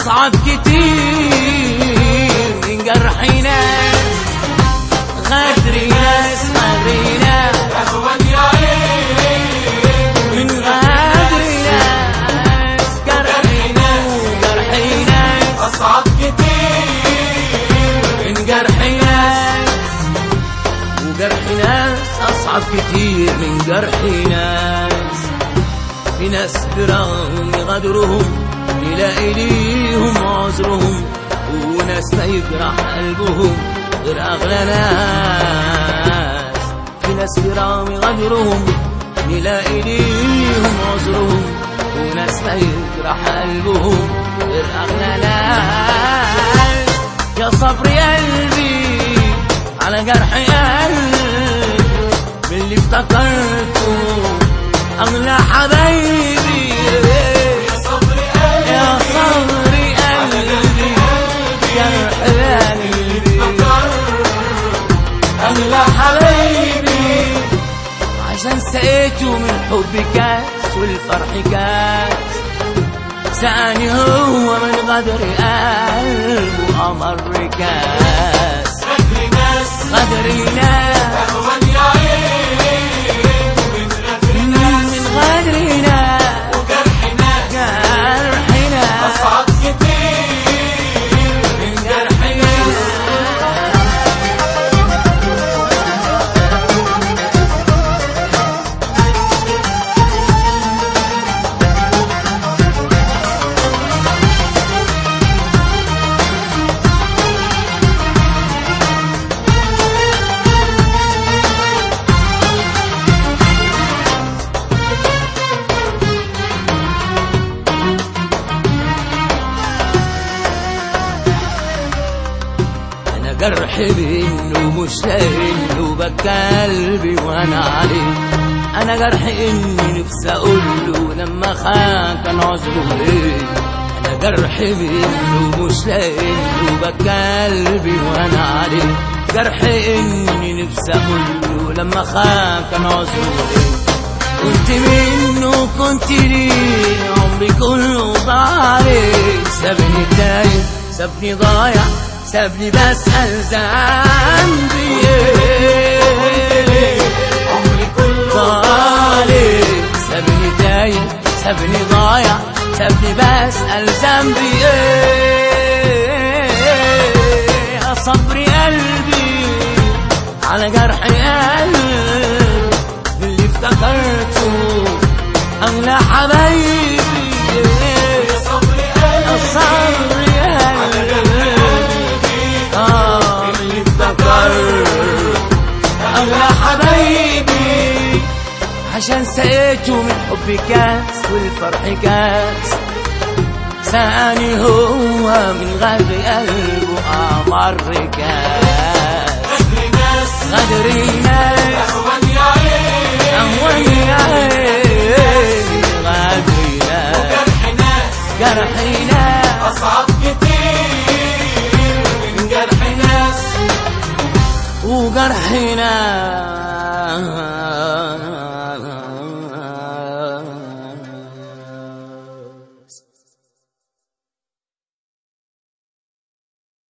أصعب كتير من جرح ناس غدر ناس غدر ناس أهون يا عين من غدر ناس جرح ناس جرح ناس أصعب كتير من جرح ناس وجرح ناس أصعب كتير من جرح ناس في ناس برغم غدرهم وناس ما يجرح قلبهم غير أغلى ناس. في ناس برغم غدرهم يلاقي ليهم عذرهم. وناس ما يجرح قلبهم غير أغلى ناس. يا صبر يا قلبي على جرح قلبي. باللي افتكرته أغلى حبايبي أغلى حبايبي عشان سقيته من حب كاس والفرح كاس. سأني هو من غدر قلبه أمر كاس. غدر ناس غدر ناس جرح بانه مش إنه بكى قلبي وأنا عليه أنا جرح اني نفسي أقول له لما خان كان عذره إيه أنا جرح بانه مش إنه بكى قلبي وأنا عليه جرح إني نفسي أقول له لما خان كان عذره إيه كنت منه كنت ليه عمري كله ضايع. سابني تايه سابني ضايع. سابني بسأل ذنبي عمري كله ضايع سابني تايه سابني ضايع سابني بسأل ذنبي إيه صبري قلبي على جرح قلبي. عشان سقيته من حب كاس والفرح كاس. ساني هو من غدر قلبه أمر كاس. غدر ناس غدر ناس. يا عيني غدر ناس جرح ناس جرحنا أصعب كتير من جرح ناس. وجرحنا